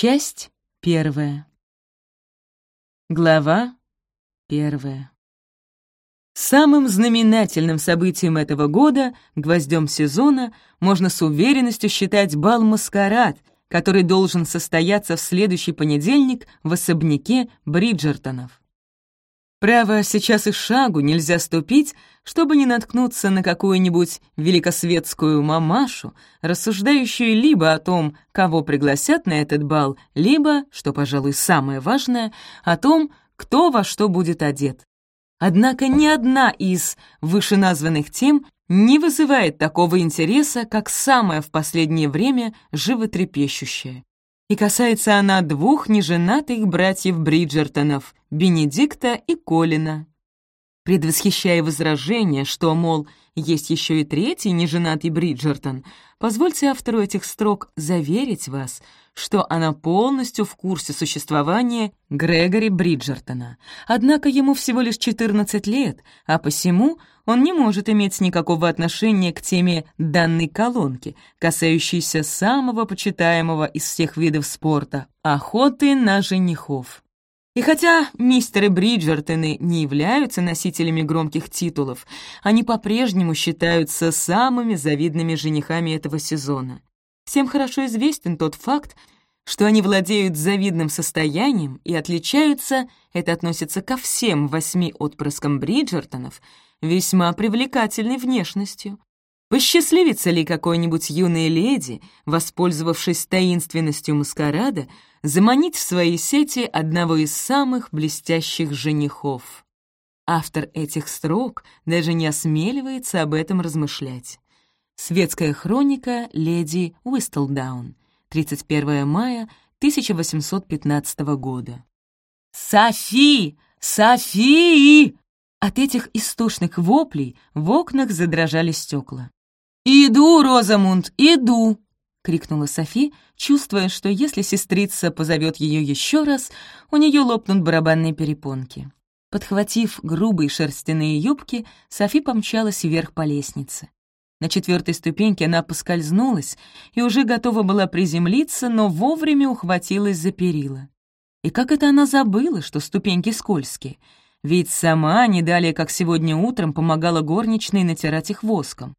Часть первая. Глава первая. Самым знаменательным событием этого года, гвоздем сезона, можно с уверенностью считать бал «Маскарад», который должен состояться в следующий понедельник в особняке Бриджертонов. Право, сейчас и шагу нельзя ступить, чтобы не наткнуться на какую-нибудь великосветскую мамашу, рассуждающую либо о том, кого пригласят на этот бал, либо, что, пожалуй, самое важное, о том, кто во что будет одет. Однако ни одна из вышеназванных тем не вызывает такого интереса, как самая в последнее время животрепещущая и касается она двух неженатых братьев Бриджертонов, Бенедикта и Колина. Предвосхищая возражение, что, мол, есть еще и третий неженатый Бриджертон, позвольте автору этих строк заверить вас, что она полностью в курсе существования Грегори Бриджертона. Однако ему всего лишь 14 лет, а посему он не может иметь никакого отношения к теме данной колонки, касающейся самого почитаемого из всех видов спорта — охоты на женихов. И хотя мистеры Бриджертоны не являются носителями громких титулов, они по-прежнему считаются самыми завидными женихами этого сезона. Всем хорошо известен тот факт, что они владеют завидным состоянием и отличаются, это относится ко всем восьми отпрыскам Бриджертонов, весьма привлекательной внешностью. Посчастливится ли какой-нибудь юной леди, воспользовавшись таинственностью маскарада, заманить в свои сети одного из самых блестящих женихов? Автор этих строк даже не осмеливается об этом размышлять. Светская хроника леди Уистлдаун, 31 мая 1815 года. «Софи! Софи!» От этих истошных воплей в окнах задрожали стекла. «Иду, Розамунд, иду!» — крикнула Софи, чувствуя, что если сестрица позовет ее еще раз, у нее лопнут барабанные перепонки. Подхватив грубые шерстяные юбки, Софи помчалась вверх по лестнице. На четвертой ступеньке она поскользнулась и уже готова была приземлиться, но вовремя ухватилась за перила. И как это она забыла, что ступеньки скользкие — ведь сама не далее, как сегодня утром, помогала горничной натирать их воском.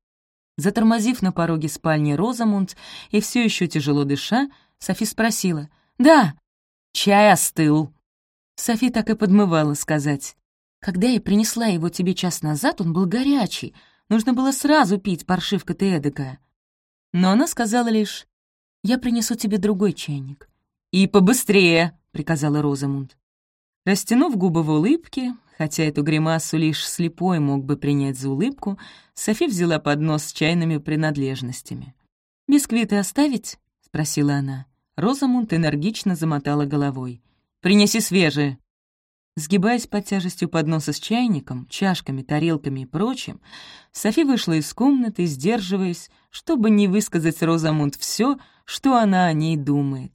Затормозив на пороге спальни Розамунд и все еще тяжело дыша, Софи спросила «Да, чай остыл». Софи так и подмывала сказать «Когда я принесла его тебе час назад, он был горячий, нужно было сразу пить, паршивка ты эдакая». Но она сказала лишь «Я принесу тебе другой чайник». «И побыстрее», — приказала Розамунд. Растянув губы в улыбке, хотя эту гримасу лишь слепой мог бы принять за улыбку, Софи взяла поднос с чайными принадлежностями. «Бисквиты оставить?» — спросила она. Розамунд энергично замотала головой. «Принеси свежие». Сгибаясь под тяжестью подноса с чайником, чашками, тарелками и прочим, Софи вышла из комнаты, сдерживаясь, чтобы не высказать Розамунд все, что она о ней думает.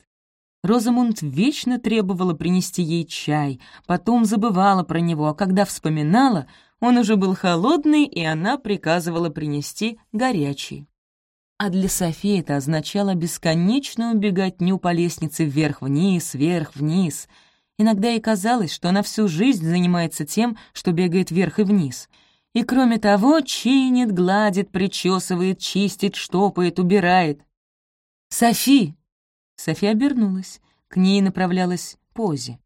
Розамунд вечно требовала принести ей чай, потом забывала про него, а когда вспоминала, он уже был холодный, и она приказывала принести горячий. А для Софии это означало бесконечную беготню по лестнице вверх-вниз, вверх-вниз. Иногда ей казалось, что она всю жизнь занимается тем, что бегает вверх и вниз. И кроме того, чинит, гладит, причесывает, чистит, штопает, убирает. «Софи!» София обернулась. К ней направлялась Пози.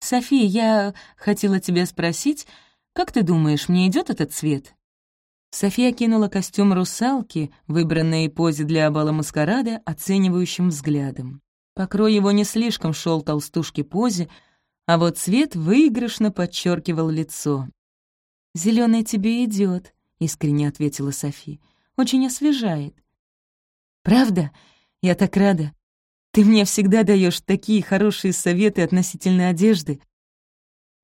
«София, я хотела тебя спросить, как ты думаешь, мне идет этот цвет?» София кинула костюм русалки, выбранный Пози для бала маскарада, оценивающим взглядом. Покрой его не слишком шел толстушке Пози, а вот цвет выигрышно подчеркивал лицо. Зеленый тебе идет, искренне ответила Софи. «Очень освежает». «Правда? Я так рада. Ты мне всегда даешь такие хорошие советы относительно одежды».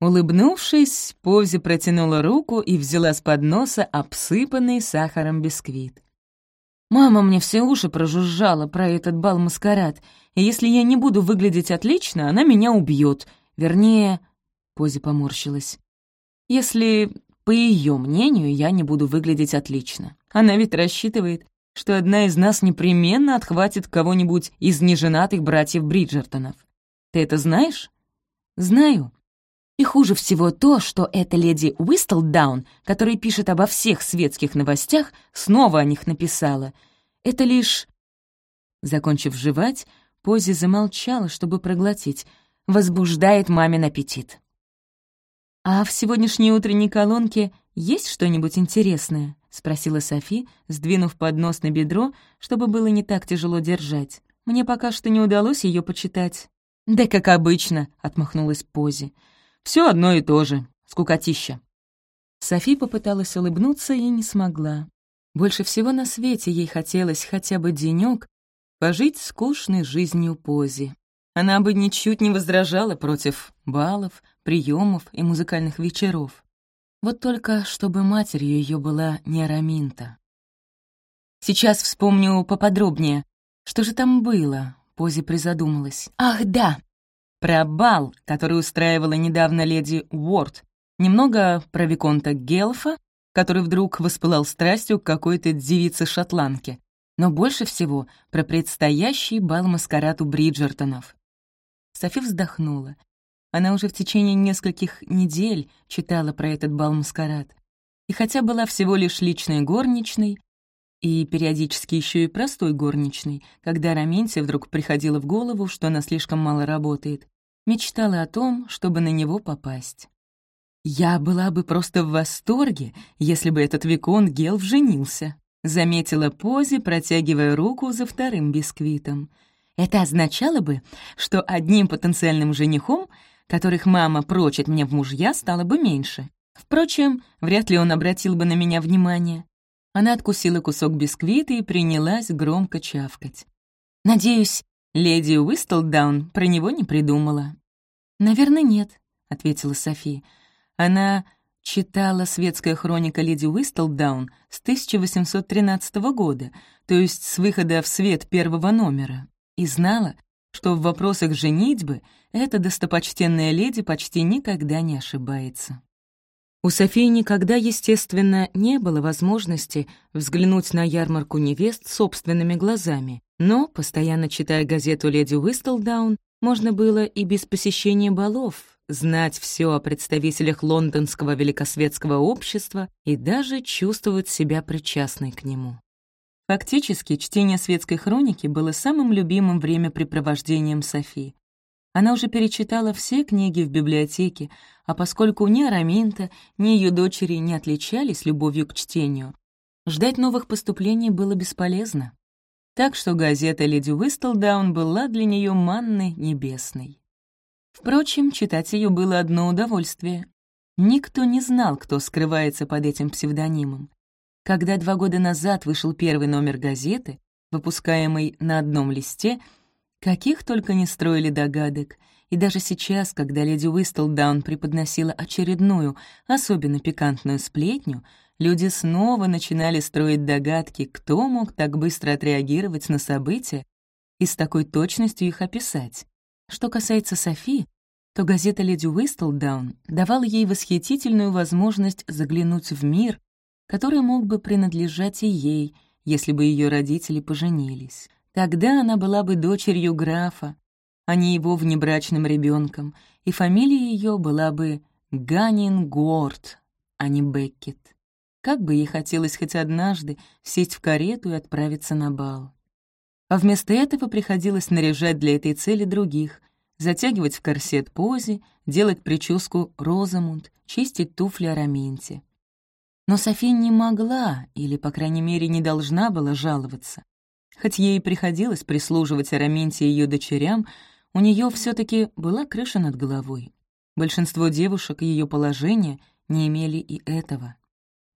Улыбнувшись, Пози протянула руку и взяла с подноса обсыпанный сахаром бисквит. «Мама мне все уши прожужжала про этот бал-маскарад, и если я не буду выглядеть отлично, она меня убьет. Вернее...» — Пози поморщилась. «Если, по ее мнению, я не буду выглядеть отлично. Она ведь рассчитывает, что одна из нас непременно отхватит кого-нибудь из неженатых братьев Бриджертонов. Ты это знаешь? Знаю. И хуже всего то, что эта леди Уистлдаун, которая пишет обо всех светских новостях, снова о них написала. Это лишь... Закончив жевать, Пози замолчала, чтобы проглотить. Возбуждает мамин аппетит. «А в сегодняшней утренней колонке есть что-нибудь интересное?» — спросила Софи, сдвинув поднос на бедро, чтобы было не так тяжело держать. «Мне пока что не удалось ее почитать». «Да как обычно», — отмахнулась Пози. Все одно и то же. Скукотища». Софи попыталась улыбнуться и не смогла. Больше всего на свете ей хотелось хотя бы денёк пожить скучной жизнью Пози. Она бы ничуть не возражала против балов, приемов и музыкальных вечеров. Вот только чтобы матерью ее была не Араминта. «Сейчас вспомню поподробнее. Что же там было?» — Пози призадумалась. «Ах, да! Про бал, который устраивала недавно леди Уорд. Немного про Виконта Гелфа, который вдруг воспылал страстью к какой-то девице-шотландке. Но больше всего про предстоящий бал-маскарад у Бриджертонов. Софи вздохнула. Она уже в течение нескольких недель читала про этот бал-маскарад. И хотя была всего лишь личной горничной, и периодически еще и простой горничной, когда Раменте вдруг приходило в голову, что она слишком мало работает, мечтала о том, чтобы на него попасть. «Я была бы просто в восторге, если бы этот Викон Гелф женился», заметила Пози, протягивая руку за вторым бисквитом. «Это означало бы, что одним потенциальным женихом, которых мама прочит мне в мужья, стало бы меньше. Впрочем, вряд ли он обратил бы на меня внимание». Она откусила кусок бисквита и принялась громко чавкать. «Надеюсь, Леди Уистлдаун про него не придумала. «Наверное, нет», — ответила Софи. Она читала «Светская хроника леди Уистлдаун» с 1813 года, то есть с выхода в свет первого номера, и знала, что в вопросах женитьбы эта достопочтенная леди почти никогда не ошибается. У Софии никогда, естественно, не было возможности взглянуть на ярмарку невест собственными глазами, но, постоянно читая газету «Леди Уистлдаун», можно было и без посещения балов знать все о представителях лондонского великосветского общества и даже чувствовать себя причастной к нему. Фактически, чтение светской хроники было самым любимым времяпрепровождением Софи. Она уже перечитала все книги в библиотеке, а поскольку ни Араминта, ни ее дочери не отличались любовью к чтению, ждать новых поступлений было бесполезно так что газета «Леди Уистлдаун» была для нее манной небесной. Впрочем, читать ее было одно удовольствие. Никто не знал, кто скрывается под этим псевдонимом. Когда два года назад вышел первый номер газеты, выпускаемый на одном листе, каких только не строили догадок, и даже сейчас, когда леди Уистлдаун преподносила очередную, особенно пикантную сплетню — люди снова начинали строить догадки, кто мог так быстро отреагировать на события и с такой точностью их описать. Что касается Софи, то газета «Леди Уистлдаун» давала ей восхитительную возможность заглянуть в мир, который мог бы принадлежать и ей, если бы ее родители поженились. Тогда она была бы дочерью графа, а не его внебрачным ребенком, и фамилия ее была бы Ганин Горд, а не Беккет. Как бы ей хотелось хоть однажды сесть в карету и отправиться на бал. А вместо этого приходилось наряжать для этой цели других, затягивать в корсет пози, делать прическу Розамунд, чистить туфли Араменте. Но София не могла, или, по крайней мере, не должна была жаловаться. Хоть ей приходилось прислуживать Араменте и ее дочерям, у нее все таки была крыша над головой. Большинство девушек ее положения не имели и этого.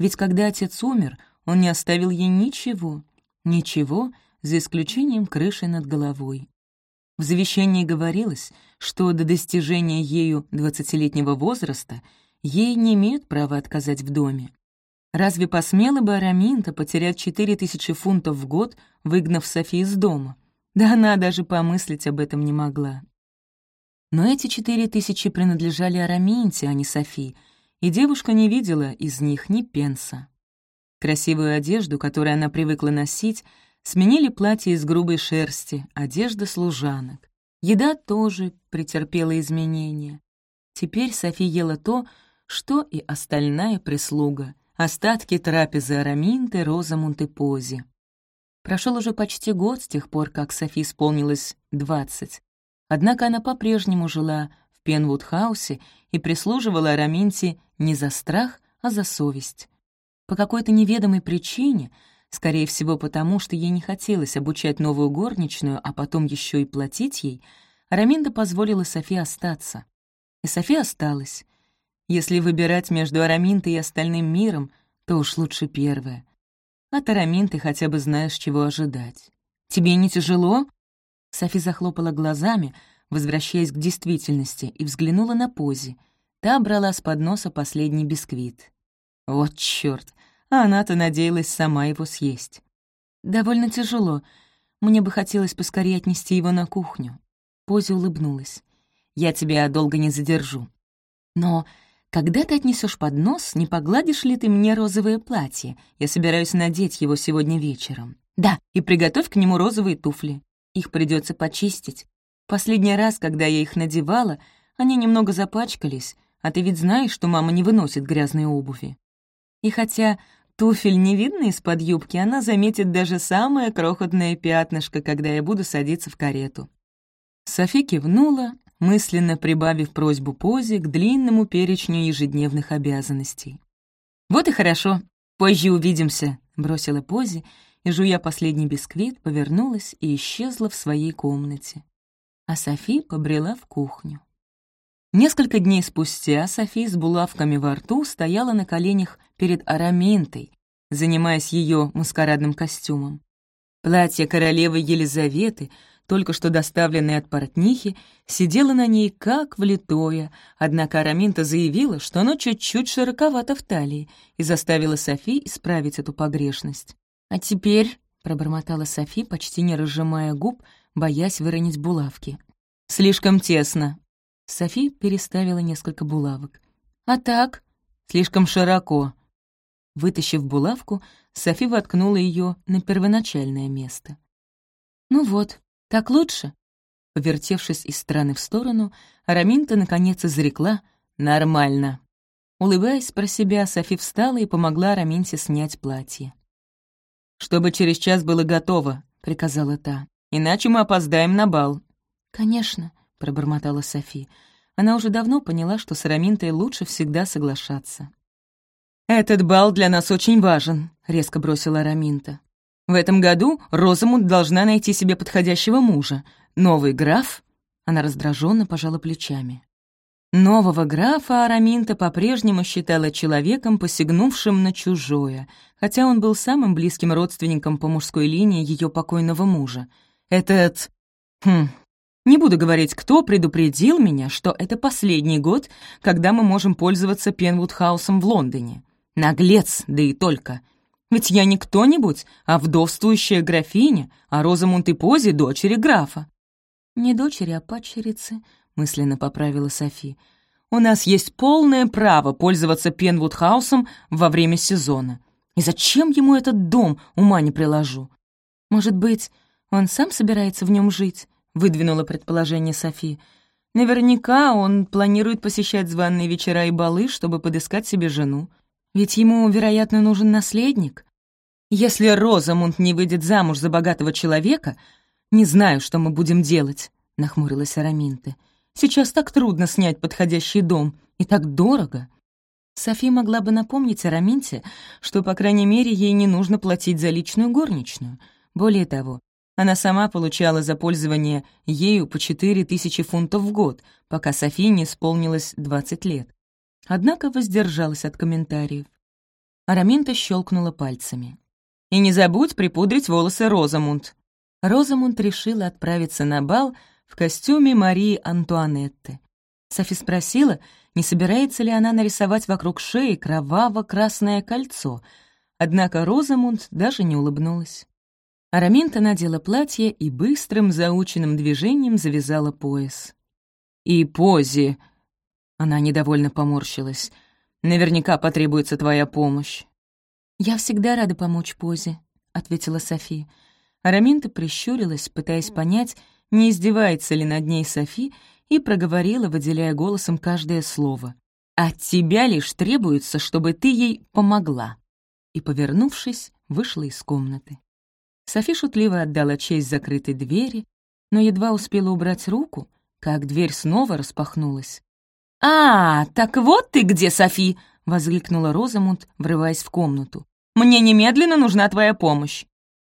Ведь когда отец умер, он не оставил ей ничего, ничего, за исключением крыши над головой. В завещании говорилось, что до достижения ею двадцатилетнего возраста ей не имеют права отказать в доме. Разве посмела бы Араминта потерять четыре тысячи фунтов в год, выгнав Софи из дома? Да она даже помыслить об этом не могла. Но эти четыре тысячи принадлежали Араминте, а не Софи, и девушка не видела из них ни пенса. Красивую одежду, которую она привыкла носить, сменили платье из грубой шерсти, одежда служанок. Еда тоже претерпела изменения. Теперь Софи ела то, что и остальная прислуга, остатки трапезы Араминты, Розамунд и Пози. Прошел уже почти год с тех пор, как Софи исполнилось двадцать. Однако она по-прежнему жила в Пенвуд-хаусе и прислуживала Араминте не за страх, а за совесть. По какой-то неведомой причине, скорее всего потому, что ей не хотелось обучать новую горничную, а потом еще и платить ей, Араминда позволила Софи остаться. И Софи осталась. Если выбирать между Араминтой и остальным миром, то уж лучше первое. От Араминты хотя бы знаешь, чего ожидать. «Тебе не тяжело?» Софи захлопала глазами, возвращаясь к действительности, и взглянула на Пози. Та брала с подноса последний бисквит. Вот чёрт, а она-то надеялась сама его съесть. «Довольно тяжело. Мне бы хотелось поскорее отнести его на кухню». Пози улыбнулась. «Я тебя долго не задержу. Но когда ты отнесешь поднос, не погладишь ли ты мне розовое платье? Я собираюсь надеть его сегодня вечером. Да, и приготовь к нему розовые туфли. Их придется почистить. Последний раз, когда я их надевала, они немного запачкались, а ты ведь знаешь, что мама не выносит грязной обуви. И хотя туфель не видно из-под юбки, она заметит даже самое крохотное пятнышко, когда я буду садиться в карету. Софи кивнула, мысленно прибавив просьбу Пози к длинному перечню ежедневных обязанностей. «Вот и хорошо, позже увидимся», — бросила Пози, и, жуя последний бисквит, повернулась и исчезла в своей комнате. А Софи побрела в кухню. Несколько дней спустя Софи с булавками во рту стояла на коленях перед Араминтой, занимаясь ее маскарадным костюмом. Платье королевы Елизаветы, только что доставленное от портнихи, сидело на ней как влитое, однако Араминта заявила, что оно чуть-чуть широковато в талии, и заставила Софи исправить эту погрешность. «А теперь», — пробормотала Софи, почти не разжимая губ, боясь выронить булавки. «Слишком тесно». Софи переставила несколько булавок. «А так?» «Слишком широко». Вытащив булавку, Софи воткнула ее на первоначальное место. «Ну вот, так лучше?» Повертевшись из стороны в сторону, Араминта наконец изрекла «нормально». Улыбаясь про себя, Софи встала и помогла Араминте снять платье. «Чтобы через час было готово», — приказала та. «Иначе мы опоздаем на бал». «Конечно», — пробормотала Софи. Она уже давно поняла, что с Араминтой лучше всегда соглашаться. «Этот бал для нас очень важен», — резко бросила Араминта. «В этом году Розамунд должна найти себе подходящего мужа. Новый граф...» Она раздраженно пожала плечами. Нового графа Араминта по-прежнему считала человеком, посягнувшим на чужое, хотя он был самым близким родственником по мужской линии ее покойного мужа. Этот... Хм... Не буду говорить, кто предупредил меня, что это последний год, когда мы можем пользоваться Пенвуд-хаусом в Лондоне. Наглец, да и только. Ведь я не кто-нибудь, а вдовствующая графиня, а Розамунд и Пози — дочери графа. Не дочери, а падчерицы, мысленно поправила Софи. «У нас есть полное право пользоваться Пенвуд-хаусом во время сезона. И зачем ему этот дом, ума не приложу? Может быть, он сам собирается в нем жить?» — выдвинула предположение Софи. «Наверняка он планирует посещать званные вечера и балы, чтобы подыскать себе жену. Ведь ему, вероятно, нужен наследник. Если Розамунд не выйдет замуж за богатого человека, не знаю, что мы будем делать», — нахмурилась Араминта. Сейчас так трудно снять подходящий дом, и так дорого. Софи могла бы напомнить Араминте, что, по крайней мере, ей не нужно платить за личную горничную. Более того, она сама получала за пользование ею по четыре тысячи фунтов в год, пока Софи не исполнилось 20 лет. Однако воздержалась от комментариев. Араминта щелкнула пальцами. «И не забудь припудрить волосы Розамунд». Розамунд решила отправиться на бал в костюме Марии Антуанетты. Софи спросила, не собирается ли она нарисовать вокруг шеи кроваво-красное кольцо, однако Розамунд даже не улыбнулась. Араминта надела платье и быстрым заученным движением завязала пояс. «И пози!» Она недовольно поморщилась. «Наверняка потребуется твоя помощь». «Я всегда рада помочь Позе», — ответила Софи. Араминта прищурилась, пытаясь понять, не издевается ли над ней Софи, и проговорила, выделяя голосом каждое слово. «От тебя лишь требуется, чтобы ты ей помогла». И, повернувшись, вышла из комнаты. Софи шутливо отдала честь закрытой двери, но едва успела убрать руку, как дверь снова распахнулась. «А, так вот ты где, Софи!» — возкликнула Розамунд, врываясь в комнату. «Мне немедленно нужна твоя помощь!»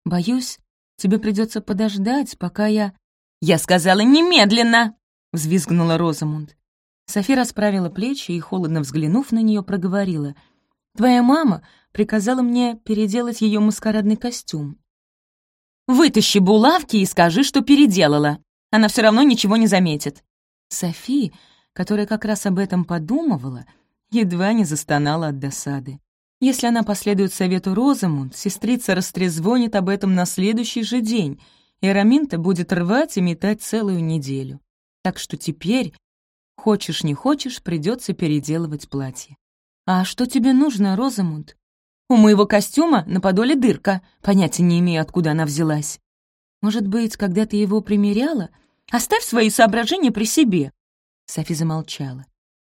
«Боюсь, тебе придется подождать, пока я...» «Я сказала немедленно!» — взвизгнула Розамунд. Софи расправила плечи и, холодно взглянув на нее, проговорила. «Твоя мама приказала мне переделать ее маскарадный костюм». «Вытащи булавки и скажи, что переделала. Она все равно ничего не заметит». Софи, которая как раз об этом подумывала, едва не застонала от досады. Если она последует совету Розамунд, сестрица растрезвонит об этом на следующий же день, и Раминта будет рвать и метать целую неделю. Так что теперь, хочешь не хочешь, придется переделывать платье. «А что тебе нужно, Розамунд?» «У моего костюма на подоле дырка. Понятия не имею, откуда она взялась». «Может быть, когда ты его примеряла? Оставь свои соображения при себе». Софи замолчала.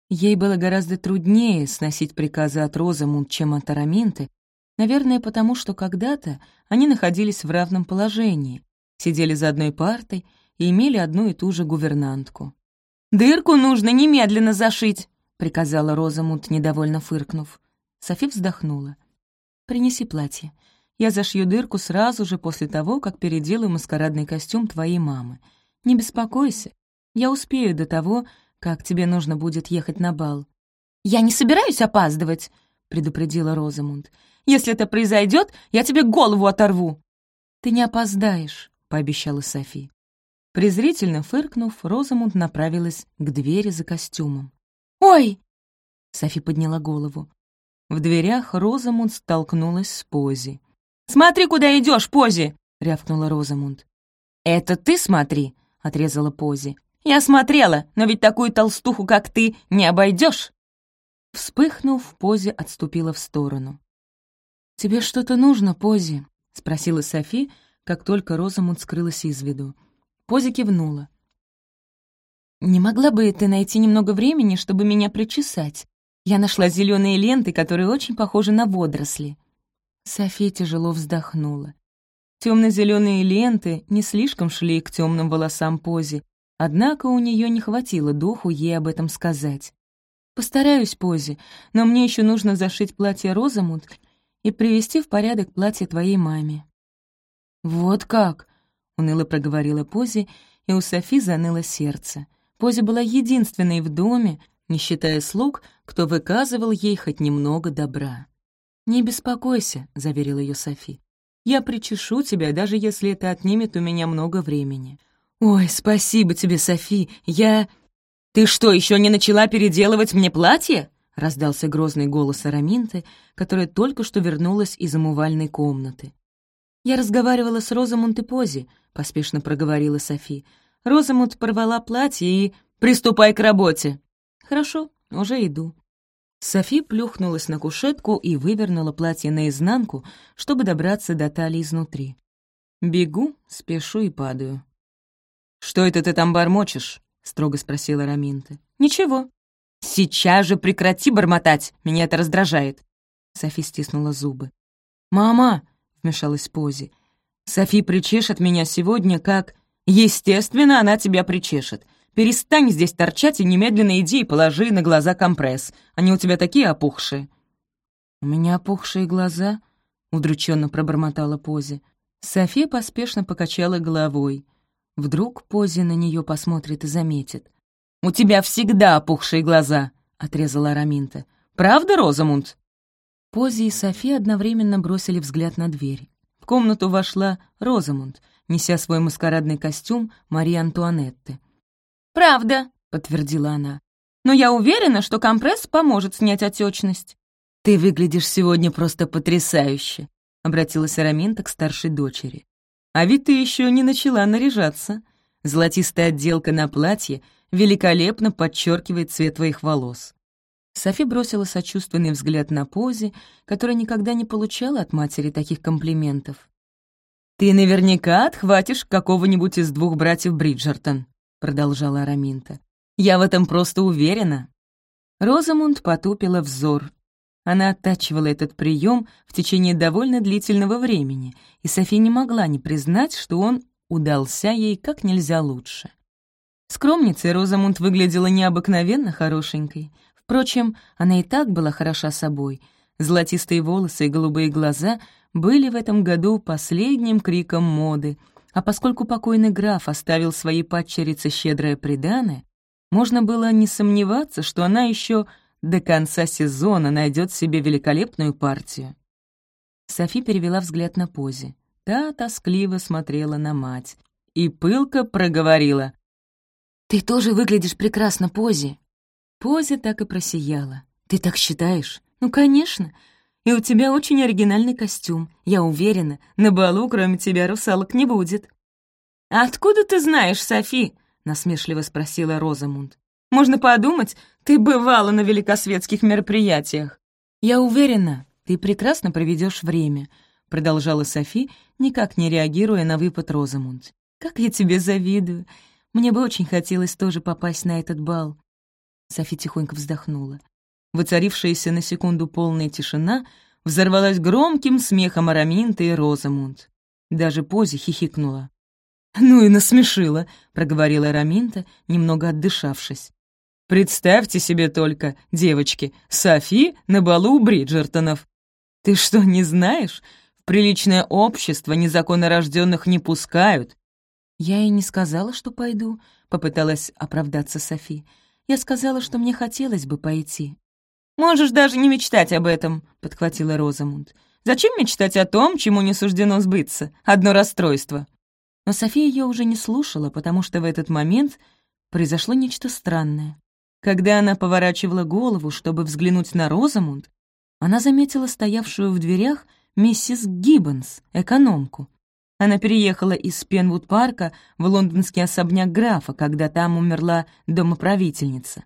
Ей было гораздо труднее сносить приказы от Розамунд, чем от Араминты, наверное, потому что когда-то они находились в равном положении, сидели за одной партой и имели одну и ту же гувернантку. «Дырку нужно немедленно зашить», — приказала Розамунд, недовольно фыркнув. Софи вздохнула. «Принеси платье. Я зашью дырку сразу же после того, как переделаю маскарадный костюм твоей мамы. Не беспокойся, я успею до того, как тебе нужно будет ехать на бал». «Я не собираюсь опаздывать», — предупредила Розамунд. «Если это произойдет, я тебе голову оторву». «Ты не опоздаешь», — пообещала Софи. Презрительно фыркнув, Розамунд направилась к двери за костюмом. «Ой!» — Софи подняла голову. В дверях Розамунд столкнулась с Пози. «Смотри, куда идешь, Пози!» — рявкнула Розамунд. «Это ты смотри!» — отрезала Пози. «Я смотрела, но ведь такую толстуху, как ты, не обойдешь. Вспыхнув, Пози отступила в сторону. «Тебе что-то нужно, Пози?» — спросила Софи, как только Розамунд скрылась из виду. Пози кивнула. «Не могла бы ты найти немного времени, чтобы меня причесать? Я нашла зеленые ленты, которые очень похожи на водоросли». София тяжело вздохнула. Темно-зеленые ленты не слишком шли к темным волосам Пози, однако у нее не хватило духу ей об этом сказать. «Постараюсь, Пози, но мне еще нужно зашить платье Розамунд и привести в порядок платье твоей маме». «Вот как!» уныло проговорила Пози, и у Софи заныло сердце. Пози была единственной в доме, не считая слуг, кто выказывал ей хоть немного добра. «Не беспокойся», — заверила ее Софи. «Я причешу тебя, даже если это отнимет у меня много времени». «Ой, спасибо тебе, Софи, я...» «Ты что, еще не начала переделывать мне платье?» — раздался грозный голос Араминты, которая только что вернулась из умывальной комнаты. «Я разговаривала с Розамунд и Пози», — поспешно проговорила Софи. Розамунд порвала платье и... «Приступай к работе!» «Хорошо, уже иду». Софи плюхнулась на кушетку и вывернула платье наизнанку, чтобы добраться до талии изнутри. Бегу, спешу и падаю. «Что это ты там бормочешь?» — строго спросила Раминта. «Ничего». «Сейчас же прекрати бормотать! Меня это раздражает!» Софи стиснула зубы. «Мама!» — вмешалась Пози. «Софи причешет меня сегодня как...» «Естественно, она тебя причешет. Перестань здесь торчать и немедленно иди и положи на глаза компресс. Они у тебя такие опухшие». «У меня опухшие глаза?» — удрученно пробормотала Пози. София поспешно покачала головой. Вдруг Пози на нее посмотрит и заметит. «У тебя всегда опухшие глаза», — отрезала Раминта. «Правда, Розамунд?» Пози и Софи одновременно бросили взгляд на дверь. В комнату вошла Розамунд, неся свой маскарадный костюм Марии Антуанетты. «Правда», — подтвердила она. «Но я уверена, что компресс поможет снять отечность». «Ты выглядишь сегодня просто потрясающе», — обратилась Араминта к старшей дочери. «А ведь ты еще не начала наряжаться. Золотистая отделка на платье великолепно подчеркивает цвет твоих волос». Софи бросила сочувственный взгляд на Пози, которая никогда не получала от матери таких комплиментов. «Ты наверняка отхватишь какого-нибудь из двух братьев Бриджертон», — продолжала Араминта. «Я в этом просто уверена». Розамунд потупила взор. Она оттачивала этот прием в течение довольно длительного времени, и Софи не могла не признать, что он удался ей как нельзя лучше. Скромницей Розамунд выглядела необыкновенно хорошенькой. Впрочем, она и так была хороша собой. Золотистые волосы и голубые глаза были в этом году последним криком моды, а поскольку покойный граф оставил своей падчерице щедрое приданое, можно было не сомневаться, что она еще до конца сезона найдет себе великолепную партию. Софи перевела взгляд на Пози. Та тоскливо смотрела на мать и пылко проговорила. «Ты тоже выглядишь прекрасно, Пози». Пози так и просияла. «Ты так считаешь?» «Ну, конечно. И у тебя очень оригинальный костюм. Я уверена, на балу кроме тебя русалок не будет». «А откуда ты знаешь, Софи?» — насмешливо спросила Розамунд. «Можно подумать, ты бывала на великосветских мероприятиях». «Я уверена, ты прекрасно проведешь время», — продолжала Софи, никак не реагируя на выпад Розамунд. «Как я тебе завидую. Мне бы очень хотелось тоже попасть на этот бал». Софи тихонько вздохнула. Воцарившаяся на секунду полная тишина взорвалась громким смехом Араминта и Розамунд. Даже Пози хихикнула. «Ну и насмешила», — проговорила Араминта, немного отдышавшись. «Представьте себе только, девочки, Софи на балу Бриджертонов. Ты что, не знаешь? В приличное общество незаконно рожденных не пускают, «Я и не сказала, что пойду», — попыталась оправдаться Софи. «Я сказала, что мне хотелось бы пойти». «Можешь даже не мечтать об этом», — подхватила Розамунд. «Зачем мечтать о том, чему не суждено сбыться? Одно расстройство». Но София ее уже не слушала, потому что в этот момент произошло нечто странное. Когда она поворачивала голову, чтобы взглянуть на Розамунд, она заметила стоявшую в дверях миссис Гиббонс, экономку. Она переехала из Пенвуд-парка в лондонский особняк графа, когда там умерла домоправительница.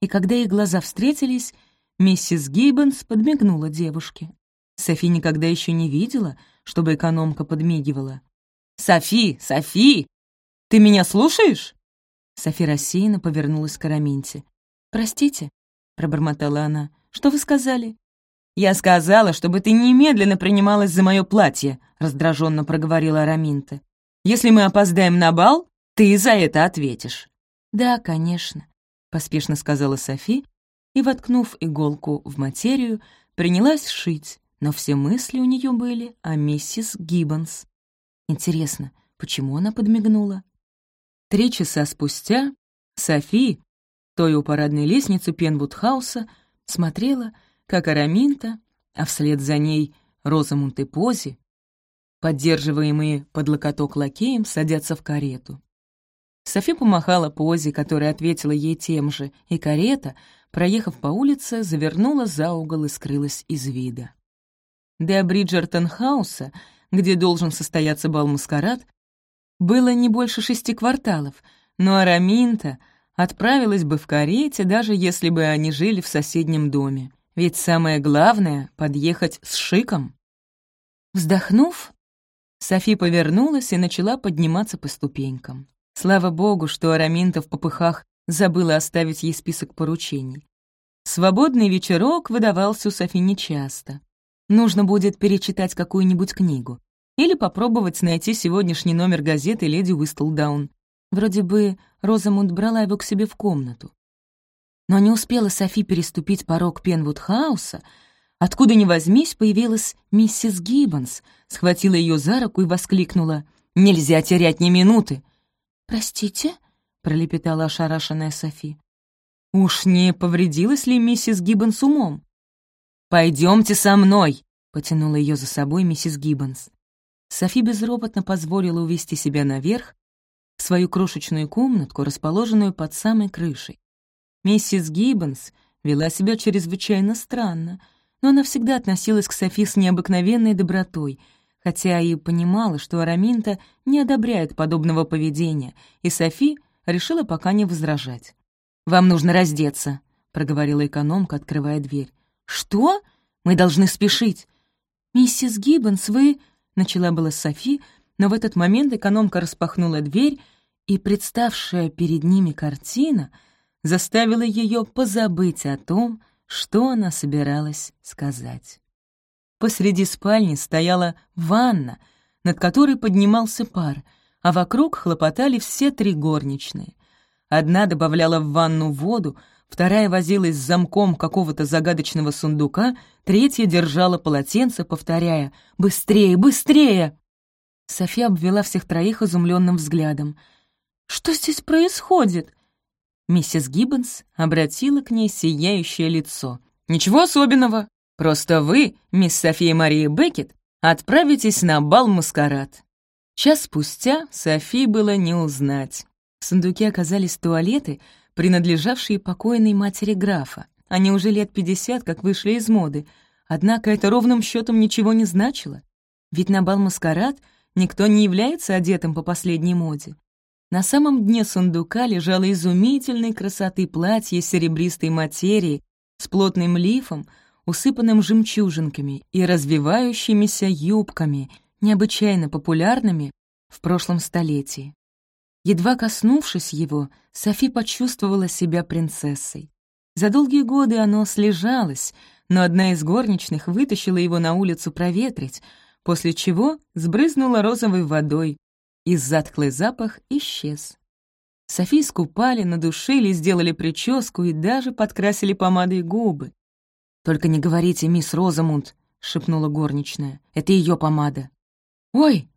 И когда их глаза встретились, миссис Гиббонс подмигнула девушке. Софи никогда еще не видела, чтобы экономка подмигивала. «Софи! Софи! Ты меня слушаешь?» Софи рассеянно повернулась к Араминте. «Простите», — пробормотала она, — «что вы сказали?» «Я сказала, чтобы ты немедленно принималась за мое платье», — раздраженно проговорила Араминта. «Если мы опоздаем на бал, ты за это ответишь». «Да, конечно», — поспешно сказала Софи, и, воткнув иголку в материю, принялась шить, но все мысли у нее были о миссис Гиббонс. Интересно, почему она подмигнула? Три часа спустя Софи, той у парадной лестницы Пенвудхауса, смотрела, как Араминта, а вслед за ней Розамунд и Пози, поддерживаемые под локоток лакеем, садятся в карету. Софи помахала Пози, которая ответила ей тем же, и карета, проехав по улице, завернула за угол и скрылась из вида. До Бриджертон-хауса, где должен состояться бал-маскарад, было не больше шести кварталов, но Араминта отправилась бы в карете, даже если бы они жили в соседнем доме. Ведь самое главное — подъехать с шиком. Вздохнув, Софи повернулась и начала подниматься по ступенькам. Слава богу, что Араминта в попыхах забыла оставить ей список поручений. Свободный вечерок выдавался у Софи нечасто. Нужно будет перечитать какую-нибудь книгу. Или попробовать найти сегодняшний номер газеты «Леди Уистлдаун». Вроде бы Розамунд брала его к себе в комнату. Но не успела Софи переступить порог Пенвуд-хауса, откуда ни возьмись появилась миссис Гиббонс, схватила ее за руку и воскликнула «Нельзя терять ни минуты!» «Простите?» — пролепетала ошарашенная Софи. «Уж не повредилась ли миссис Гиббонс умом?» «Пойдемте со мной!» — потянула ее за собой миссис Гиббонс. Софи безропотно позволила увести себя наверх, в свою крошечную комнатку, расположенную под самой крышей. Миссис Гиббонс вела себя чрезвычайно странно, но она всегда относилась к Софи с необыкновенной добротой, хотя и понимала, что Араминта не одобряет подобного поведения, и Софи решила пока не возражать. «Вам нужно раздеться», —— проговорила экономка, открывая дверь. «Что? Мы должны спешить!» «Миссис Гиббонс, вы...» — начала была Софи, но в этот момент экономка распахнула дверь, и представшая перед ними картина заставила ее позабыть о том, что она собиралась сказать. Посреди спальни стояла ванна, над которой поднимался пар, а вокруг хлопотали все три горничные. Одна добавляла в ванну воду, вторая возилась с замком какого-то загадочного сундука, третья держала полотенце, повторяя «Быстрее, быстрее!». София обвела всех троих изумленным взглядом. «Что здесь происходит?» Миссис Гиббонс обратила к ней сияющее лицо. «Ничего особенного. Просто вы, мисс София Мария Беккет, отправитесь на бал-маскарад». Час спустя Софии было не узнать. В сундуке оказались туалеты, принадлежавшие покойной матери графа. Они уже лет пятьдесят, как вышли из моды. Однако это ровным счетом ничего не значило. Ведь на бал-маскарад никто не является одетым по последней моде. На самом дне сундука лежало изумительной красоты платье серебристой материи с плотным лифом, усыпанным жемчужинками и развивающимися юбками, необычайно популярными в прошлом столетии. Едва коснувшись его, Софи почувствовала себя принцессой. За долгие годы оно слежалось, но одна из горничных вытащила его на улицу проветрить, после чего сбрызнула розовой водой, и затхлый запах исчез. Софи скупали, надушили, сделали прическу и даже подкрасили помадой губы. «Только не говорите, мисс Розамунд», — шепнула горничная. «Это ее помада». «Ой,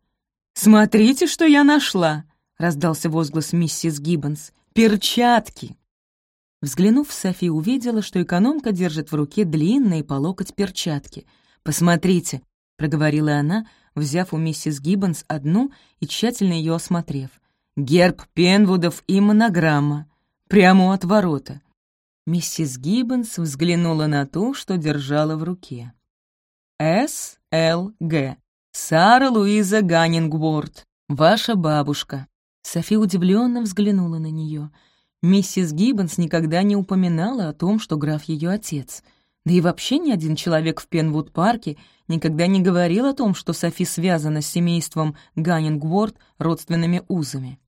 смотрите, что я нашла!» — раздался возглас миссис Гиббонс. «Перчатки!» Взглянув, Софи увидела, что экономка держит в руке длинные по локоть перчатки. «Посмотрите», — проговорила она, взяв у миссис Гиббонс одну и тщательно ее осмотрев. «Герб Пенвудов и монограмма. Прямо от ворота». Миссис Гиббонс взглянула на то, что держала в руке. «С. Л. Г. Сара Луиза Ганнингворд. Ваша бабушка». Софи удивленно взглянула на нее. Миссис Гиббонс никогда не упоминала о том, что граф ее отец — да и вообще ни один человек в Пенвуд-парке никогда не говорил о том, что Софи связана с семейством Ганнингворд родственными узами.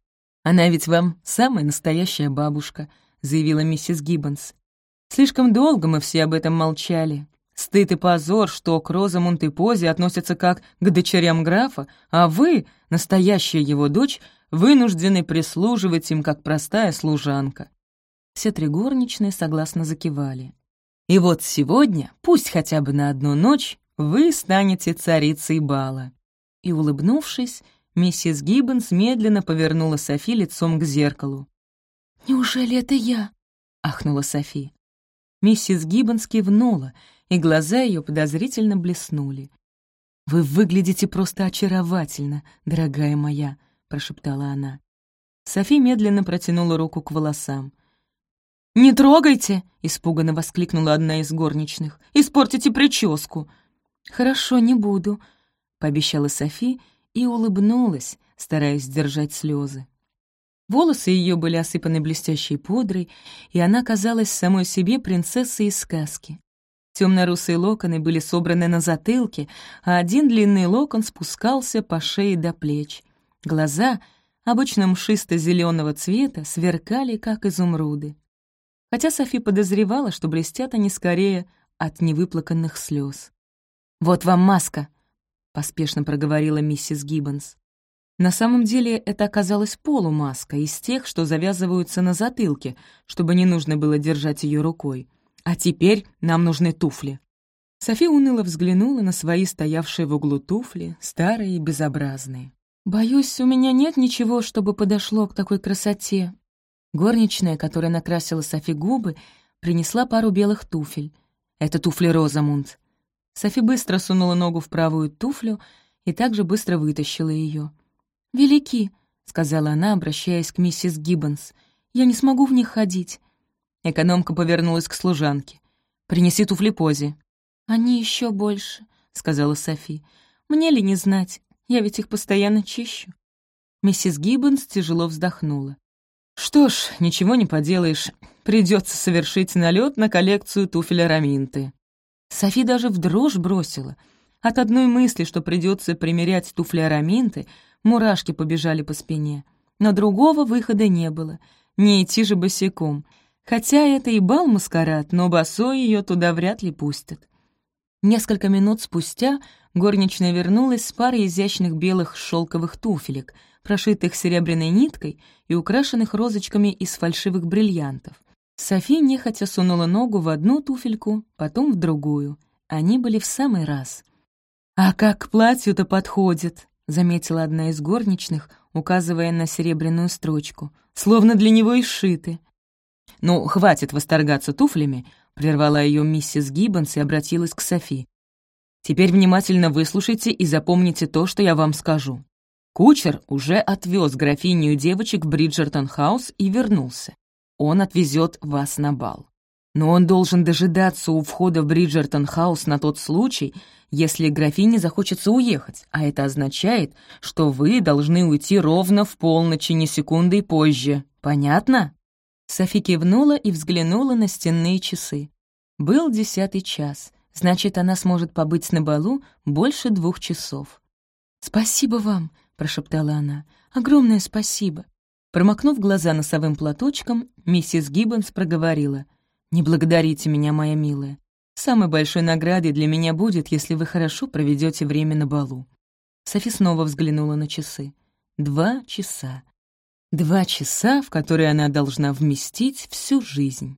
«Она ведь вам самая настоящая бабушка», — заявила миссис Гиббонс. «Слишком долго мы все об этом молчали. Стыд и позор, что к Розамунд и относятся как к дочерям графа, а вы, настоящая его дочь, вынуждены прислуживать им как простая служанка». Все три горничные согласно закивали. И вот сегодня, пусть хотя бы на одну ночь, вы станете царицей бала». И, улыбнувшись, миссис Гиббонс медленно повернула Софи лицом к зеркалу. «Неужели это я?» — ахнула Софи. Миссис Гиббонс кивнула, и глаза ее подозрительно блеснули. «Вы выглядите просто очаровательно, дорогая моя», — прошептала она. Софи медленно протянула руку к волосам. «Не трогайте!» — испуганно воскликнула одна из горничных. «Испортите прическу!» «Хорошо, не буду», — пообещала Софи и улыбнулась, стараясь сдержать слезы. Волосы ее были осыпаны блестящей пудрой, и она казалась самой себе принцессой из сказки. Темно-русые локоны были собраны на затылке, а один длинный локон спускался по шее до плеч. Глаза, обычно мшисто зеленого цвета, сверкали, как изумруды хотя Софи подозревала, что блестят они скорее от невыплаканных слез. «Вот вам маска», — поспешно проговорила миссис Гиббонс. На самом деле это оказалась полумаска из тех, что завязываются на затылке, чтобы не нужно было держать ее рукой. А теперь нам нужны туфли. Софи уныло взглянула на свои стоявшие в углу туфли, старые и безобразные. «Боюсь, у меня нет ничего, чтобы подошло к такой красоте», Горничная, которая накрасила Софи губы, принесла пару белых туфель. Это туфли Розамунд. Софи быстро сунула ногу в правую туфлю и также быстро вытащила ее. «Велики», — сказала она, обращаясь к миссис Гиббонс. «Я не смогу в них ходить». Экономка повернулась к служанке. «Принеси туфли Пози». «Они еще больше», — сказала Софи. «Мне ли не знать? Я ведь их постоянно чищу». Миссис Гиббонс тяжело вздохнула. Что ж, ничего не поделаешь, придется совершить налет на коллекцию туфеля Раминты. Софи даже в дрожь бросила. От одной мысли, что придется примерять туфли Раминты, мурашки побежали по спине. Но другого выхода не было. Не идти же босиком. Хотя это и бал-маскарад, но босой ее туда вряд ли пустят. Несколько минут спустя горничная вернулась с парой изящных белых шелковых туфелек, прошитых серебряной ниткой и украшенных розочками из фальшивых бриллиантов. Софи нехотя сунула ногу в одну туфельку, потом в другую. Они были в самый раз. «А как к платью-то подходит!» — заметила одна из горничных, указывая на серебряную строчку. «Словно для него и сшиты». «Ну, хватит восторгаться туфлями», — прервала ее миссис Гиббонс и обратилась к Софи. «Теперь внимательно выслушайте и запомните то, что я вам скажу. Кучер уже отвез графиню девочек в Бриджертон-хаус и вернулся. Он отвезет вас на бал. Но он должен дожидаться у входа в Бриджертон-хаус на тот случай, если графине захочется уехать, а это означает, что вы должны уйти ровно в полночь и не секундой позже. Понятно?» Софи кивнула и взглянула на стенные часы. Был десятый час, значит, она сможет побыть на балу больше двух часов. «Спасибо вам», — прошептала она, — «огромное спасибо». Промокнув глаза носовым платочком, миссис Гиббонс проговорила. «Не благодарите меня, моя милая. Самой большой наградой для меня будет, если вы хорошо проведете время на балу». Софи снова взглянула на часы. Два часа. Два часа, в которые она должна вместить всю жизнь.